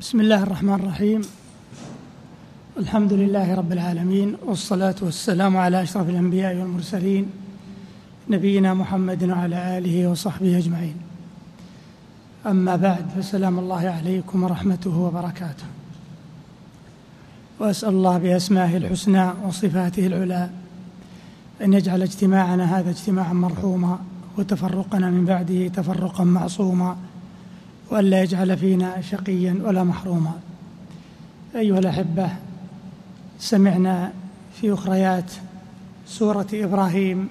بسم الله الرحمن الرحيم. الحمد لله رب العالمين والصلاة والسلام على أشرف الأنبياء والمرسلين نبينا محمد وعلى آله وصحبه أجمعين. أما بعد فسلام الله عليكم ورحمته وبركاته. وأسأل الله بأسمائه الحسنى وصفاته العلى أن يجعل اجتماعنا هذا اجتماعا مرحوما وتفرقنا من بعده تفرقا معصوما وألا يجعل فينا شقيا ولا محروما. أيها الأحبة سمعنا في أخريات سورة إبراهيم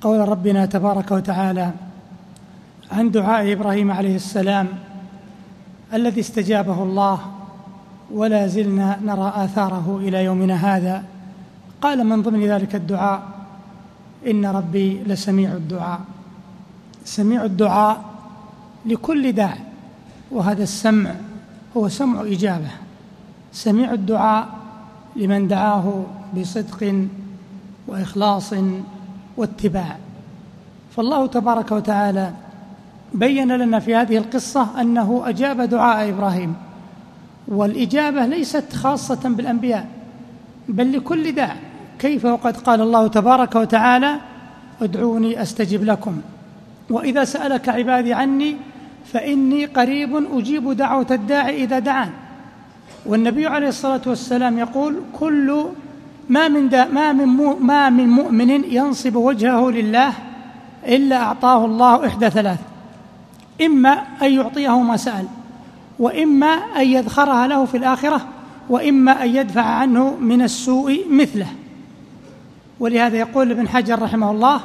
قول ربنا تبارك وتعالى عن دعاء إبراهيم عليه السلام الذي استجابه الله ولا زلنا نرى آثاره إلى يومنا هذا قال من ضمن ذلك الدعاء إن ربي لسميع الدعاء سميع الدعاء لكل داع وهذا السمع هو سمع إجابة. سميع الدعاء لمن دعاه بصدق وإخلاص واتباع. فالله تبارك وتعالى بين لنا في هذه القصة أنه أجاب دعاء إبراهيم. والإجابة ليست خاصة بالأنبياء بل لكل داع كيف وقد قال الله تبارك وتعالى أدعوني أستجب لكم. وإذا سألك عبادي عني فإني قريب أجيب دعوة الداعي إذا دعان. والنبي عليه الصلاة والسلام يقول كل ما من دا ما من ما من مؤمن ينصب وجهه لله إلا أعطاه الله إحدى ثلاث إما أن يعطيه ما سأل وإما أن يذخرها له في الآخرة وإما أن يدفع عنه من السوء مثله. ولهذا يقول ابن حجر رحمه الله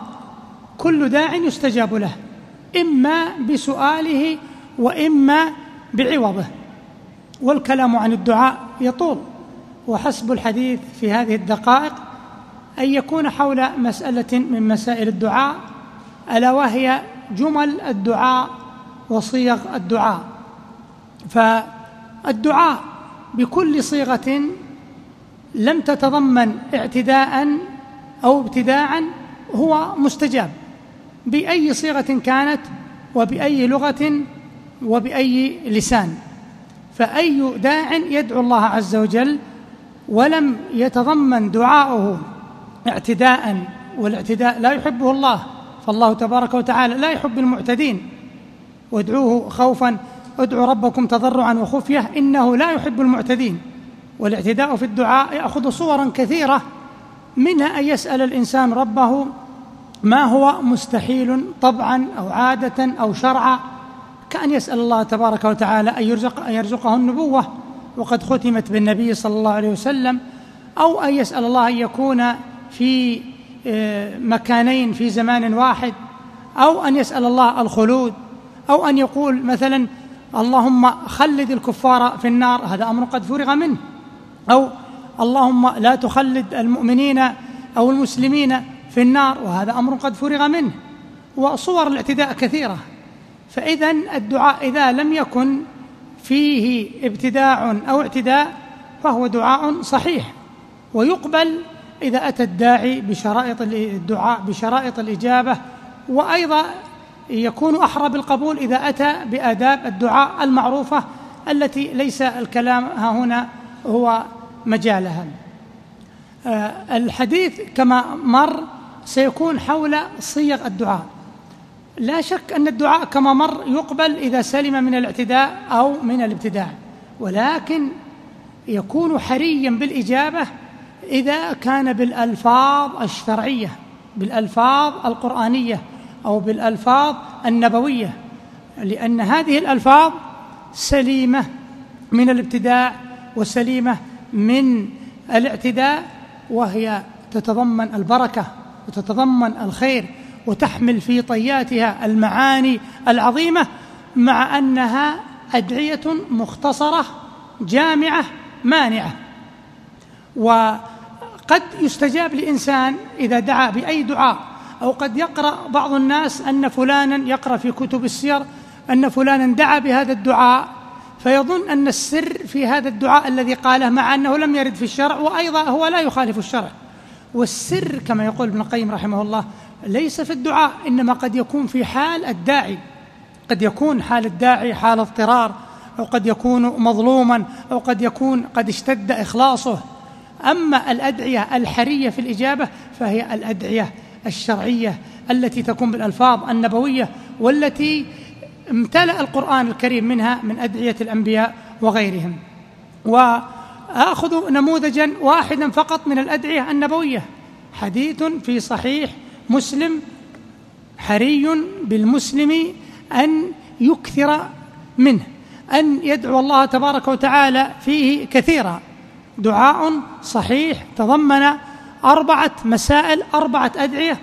كل داع يستجاب له. إما بسؤاله وإما بعوضه والكلام عن الدعاء يطول. وحسب الحديث في هذه الدقائق أن يكون حول مسألة من مسائل الدعاء ألا وهي جمل الدعاء وصيغ الدعاء. فالدعاء بكل صيغة لم تتضمن اعتداء أو ابتداعا هو مستجاب. بأي صيغة كانت وبأي لغة وبأي لسان. فأي داع يدعو الله عز وجل ولم يتضمن دعاؤه اعتداء والاعتداء لا يحبه الله. فالله تبارك وتعالى لا يحب المعتدين. وادعوه خوفا ادعوا ربكم تضرعا وخفية إنه لا يحب المعتدين. والاعتداء في الدعاء يأخذ صورا كثيرة. منها أن يسأل الإنسان ربه ما هو مستحيل طبعا أو عادة أو شرعا كأن يسأل الله تبارك وتعالى أن يرزق أن يرزقه النبوة وقد ختمت بالنبي صلى الله عليه وسلم أو أن يسأل الله أن يكون في آه، مكانين في زمان واحد أو أن يسأل الله الخلود أو أن يقول مثلا اللهم خلد الكفار في النار هذا أمر قد فرغ منه أو اللهم لا تخلد المؤمنين أو المسلمين في النار وهذا أمر قد فرغ منه وصور الاعتداء كثيرة. فاذا الدعاء إذا لم يكن فيه ابتداع أو اعتداء فهو دعاء صحيح. ويقبل إذا أتى الداعي بشرائط الدعاء بشرائط الإجابة وأيضا يكون أحرى بالقبول إذا أتى بآداب الدعاء المعروفة التي ليس الكلام ها هنا هو مجالها. آه، الحديث كما مر سيكون حول صيغ الدعاء. لا شك أن الدعاء كما مر يقبل إذا سلم من الاعتداء أو من الابتداع ولكن يكون حريا بالإجابة إذا كان بالألفاظ الشرعية بالألفاظ القرآنية أو بالألفاظ النبوية لأن هذه الألفاظ سليمة من الابتداع وسليمة من الاعتداء وهي تتضمن البركة وتتضمن الخير وتحمل في طياتها المعاني العظيمة مع أنها أدعية مختصرة جامعة مانعة. وقد يستجاب لانسان إذا دعا بأي دعاء أو قد يقرأ بعض الناس أن فلانا يقرأ في كتب السير أن فلانا دعا بهذا الدعاء فيظن أن السر في هذا الدعاء الذي قاله مع أنه لم يرد في الشرع وأيضا هو لا يخالف الشرع. والسر كما يقول ابن القيم رحمه الله ليس في الدعاء إنما قد يكون في حال الداعي. قد يكون حال الداعي حال اضطرار أو قد يكون مظلوما أو قد يكون قد اشتد إخلاصه. أما الأدعية الحرية في الإجابة فهي الأدعية الشرعية التي تكون بالألفاظ النبوية والتي امتلأ القرآن الكريم منها من أدعية الأنبياء وغيرهم. وآخذ نموذجا واحدا فقط من الأدعية النبوية. حديث في صحيح مسلم حري بالمسلم أن يكثر منه أن يدعو الله تبارك وتعالى فيه كثيرا. دعاء صحيح تضمن أربعة مسائل أربعة أدعية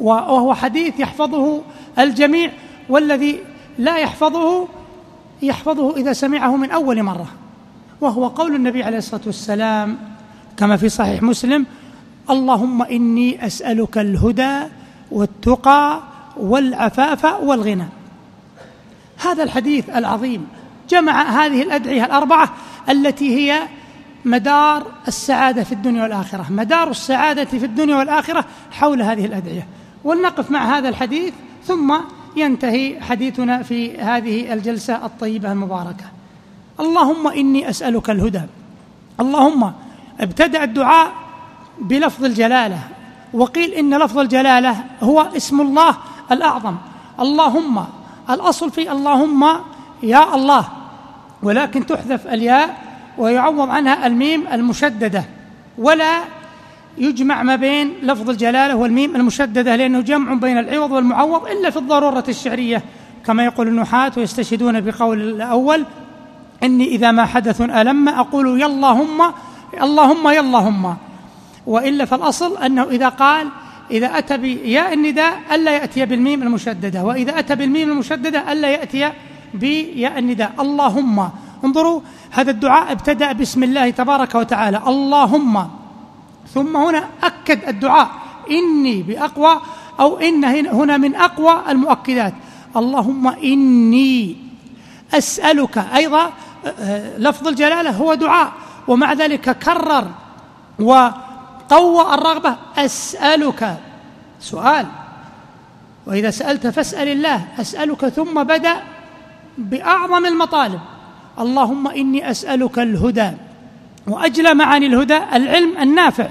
وهو حديث يحفظه الجميع والذي لا يحفظه يحفظه إذا سمعه من أول مرة. وهو قول النبي عليه الصلاة والسلام كما في صحيح مسلم اللهم إني أسألك الهدى والتقى والعفاف والغنى. هذا الحديث العظيم جمع هذه الأدعية الأربعة التي هي مدار السعادة في الدنيا والآخرة مدار السعادة في الدنيا والآخرة حول هذه الأدعية. ولنقف مع هذا الحديث ثم ينتهي حديثنا في هذه الجلسة الطيبة المباركة. اللهم إني أسألك الهدى. اللهم ابتدأ الدعاء بلفظ الجلالة. وقيل إن لفظ الجلالة هو اسم الله الأعظم. اللهم الأصل في اللهم يا الله. ولكن تحذف الياء ويعوض عنها الميم المشددة. ولا يجمع ما بين لفظ الجلالة والميم المشددة لأنه جمع بين العوض والمعوض إلا في الضرورة الشعرية كما يقول النحاة ويستشهدون بقول الأول إني إذا ما حدث ألم أقول ياللهم اللهم ياللهم وإلا فالأصل أنه إذا قال إذا أتى بياء النداء ألا يأتي بالميم المشددة وإذا أتى بالميم المشددة ألا يأتي بياء النداء. اللهم انظروا هذا الدعاء ابتدأ باسم الله تبارك وتعالى. اللهم. ثم هنا أكد الدعاء. إني بأقوى أو إن هنا من أقوى المؤكدات. اللهم إني أسألك أيضا لفظ الجلالة هو دعاء. ومع ذلك كرر وقوى الرغبة. أسألك سؤال. وإذا سألت فاسأل الله. أسألك ثم بدأ بأعظم المطالب. اللهم إني أسألك الهدى. وأجلى معاني الهدى. العلم النافع.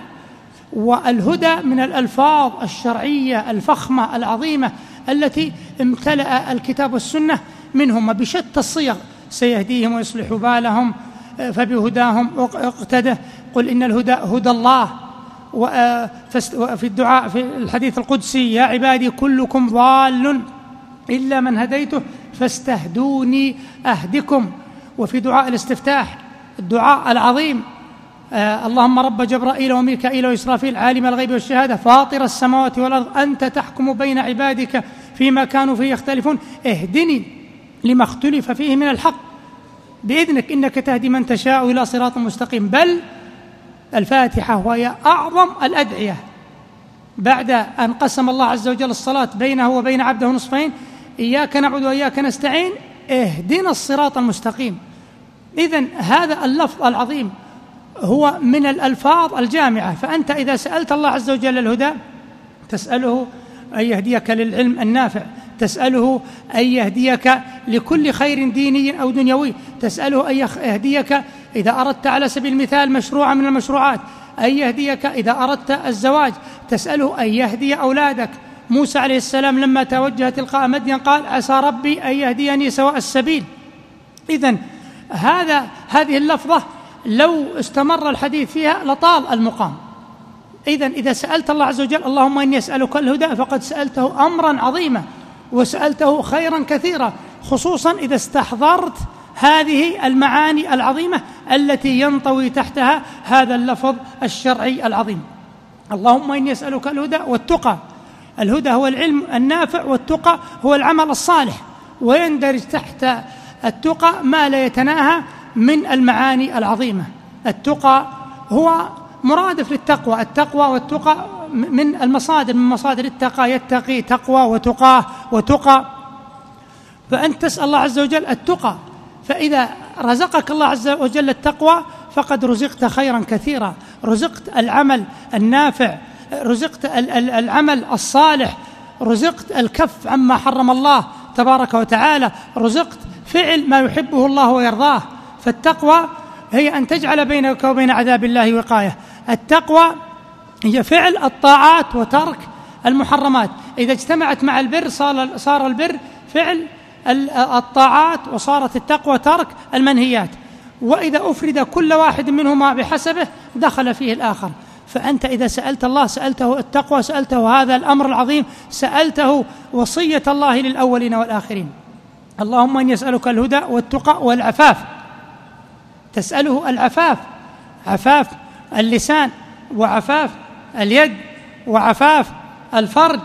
والهدى من الألفاظ الشرعية الفخمة العظيمة التي امتلأ الكتاب والسنة منهما بشتى الصيغ. سيهديهم ويصلح بالهم فبهداهم اقتدى قل إن الهدى هدى الله وفي الدعاء في الحديث القدسي يا عبادي كلكم ضال إلا من هديته فاستهدوني أهدكم. وفي دعاء الاستفتاح الدعاء العظيم آه اللهم رب جبرائيل وميكائيل وإسرافيل عالم الغيب والشهادة فاطر السماوات والأرض أنت تحكم بين عبادك فيما كانوا فيه يختلفون. اهدني لما اختلف فيه من الحق. بإذنك إنك تهدي من تشاء إلى صراط مستقيم. بل الفاتحة وهي أعظم الأدعية. بعد أن قسم الله عز وجل الصلاة بينه وبين عبده نصفين إياك نعبد وإياك نستعين اهدنا الصراط المستقيم. إذا هذا اللفظ العظيم هو من الألفاظ الجامعة. فأنت إذا سألت الله عز وجل الهدى تسأله أن يهديك للعلم النافع. تسأله أن يهديك لكل خير ديني أو دنيوي. تسأله أن يهديك إذا أردت على سبيل المثال مشروعا من المشروعات. أن يهديك إذا أردت الزواج. تسأله أن يهدي أولادك. موسى عليه السلام لما توجه تلقاء مدين قال عسى ربي أن يهديني سواء السبيل. إذا هذا هذه اللفظة لو استمر الحديث فيها لطال المقام. إذا إذا سألت الله عز وجل اللهم إني أسألك الهدى فقد سألته أمرا عظيما. وسألته خيرا كثيرا خصوصا إذا استحضرت هذه المعاني العظيمة التي ينطوي تحتها هذا اللفظ الشرعي العظيم. اللهم إني أسألك الهدى والتقى. الهدى هو العلم النافع والتقى هو العمل الصالح ويندرج تحت التقى ما لا يتناهى من المعاني العظيمة. التقى هو مرادف للتقوى التقوى والتقى من المصادر من مصادر التقى يتقي تقوى وتقاه وتقى. فأنت تسأل الله عز وجل التقى. فإذا رزقك الله عز وجل التقوى فقد رزقت خيرا كثيرا. رزقت العمل النافع رزقت العمل الصالح رزقت الكف عما حرم الله تبارك وتعالى رزقت فعل ما يحبه الله ويرضاه. فالتقوى هي أن تجعل بينك وبين عذاب الله وقاية. التقوى هي فعل الطاعات وترك المحرمات. إذا اجتمعت مع البر صار صار البر فعل الطاعات وصارت التقوى ترك المنهيات. وإذا أفرد كل واحد منهما بحسبه دخل فيه الآخر. فأنت إذا سألت الله سألته التقوى سألته هذا الأمر العظيم سألته وصية الله للأولين والآخرين. اللهم إني أسألك الهدى والتقى والعفاف. تسأله العفاف عفاف اللسان وعفاف اليد وعفاف الفرج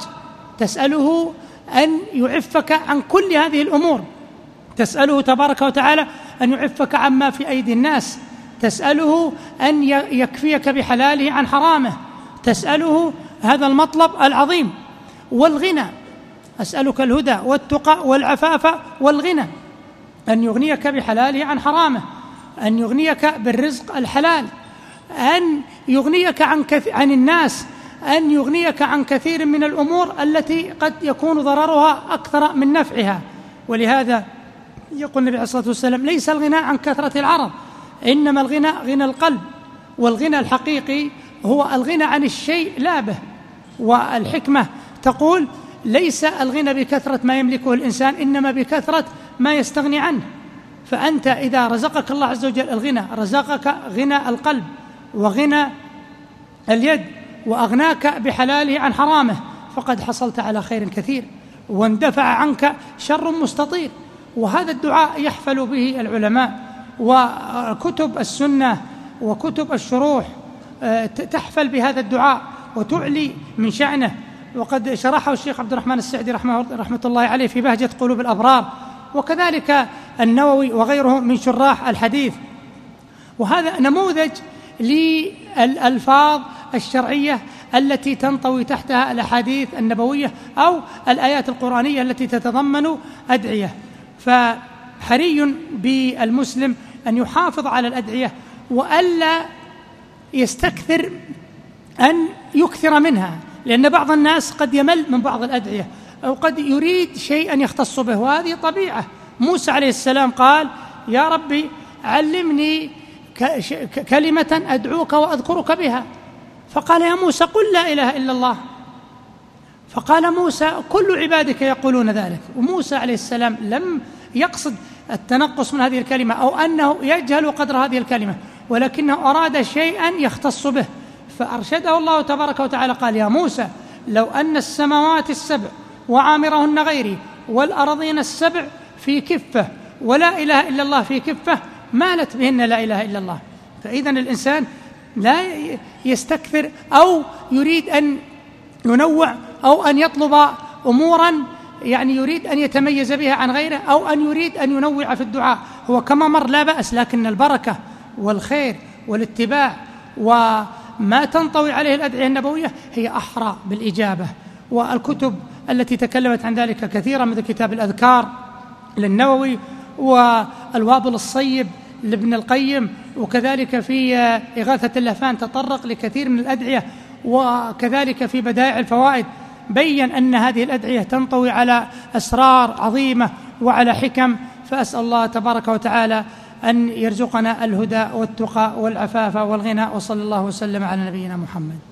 تسأله أن يعفك عن كل هذه الأمور. تسأله تبارك وتعالى أن يعفك عما في أيدي الناس. تسأله أن يكفيك بحلاله عن حرامه. تسأله هذا المطلب العظيم والغنى. أسألك الهدى والتقى والعفاف والغنى. أن يغنيك بحلاله عن حرامه. أن يغنيك بالرزق الحلال. أن يغنيك عن كث... عن الناس أن يغنيك عن كثير من الأمور التي قد يكون ضررها أكثر من نفعها. ولهذا يقول النبي عليه الصلاة والسلام ليس الغنى عن كثرة العرض إنما الغنى غنى القلب. والغنى الحقيقي هو الغنى عن الشيء لا به. والحكمة تقول ليس الغنى بكثرة ما يملكه الإنسان إنما بكثرة ما يستغني عنه. فأنت إذا رزقك الله عز وجل الغنى رزقك غنى القلب. وغنى اليد وأغناك بحلاله عن حرامه فقد حصلت على خير كثير واندفع عنك شر مستطير. وهذا الدعاء يحفل به العلماء وكتب السنة وكتب الشروح آه، تحفل بهذا الدعاء وتعلي من شأنه. وقد شرحه الشيخ عبد الرحمن السعدي رحمه, رحمة الله عليه في بهجة قلوب الأبرار. وكذلك النووي وغيره من شراح الحديث. وهذا نموذج للألفاظ الشرعية التي تنطوي تحتها الأحاديث النبوية أو الآيات القرآنية التي تتضمن أدعية. فحري بالمسلم أن يحافظ على الأدعية وألا يستكثر أن يكثر منها لأن بعض الناس قد يمل من بعض الأدعية أو قد يريد شيئا يختص به وهذه طبيعة. موسى عليه السلام قال يا ربي علمني كلمة أدعوك وأذكرك بها. فقال يا موسى قل لا إله إلا الله. فقال موسى كل عبادك يقولون ذلك. وموسى عليه السلام لم يقصد التنقص من هذه الكلمة أو أنه يجهل قدر هذه الكلمة ولكنه أراد شيئا يختص به. فأرشده الله تبارك وتعالى قال يا موسى لو أن السماوات السبع وعامرهن غيري والأرضين السبع في كفة ولا إله إلا الله في كفة مالت بهن لا إله إلا الله. فإذا الإنسان لا يستكثر أو يريد أن ينوع أو أن يطلب أمورا يعني يريد أن يتميز بها عن غيره أو أن يريد أن ينوع في الدعاء. هو كما مر لا بأس لكن البركة والخير والاتباع وما تنطوي عليه الأدعية النبوية هي أحرى بالإجابة. والكتب التي تكلمت عن ذلك كثيرا مثل كتاب الأذكار للنووي والوابل الصيب لابن القيم وكذلك في إغاثة اللهفان تطرق لكثير من الأدعية وكذلك في بدائع الفوائد بين أن هذه الأدعية تنطوي على أسرار عظيمة وعلى حكم فأسأل الله تبارك وتعالى أن يرزقنا الهدى والتقى والعفاف والغنى وصلى الله وسلم على نبينا محمد.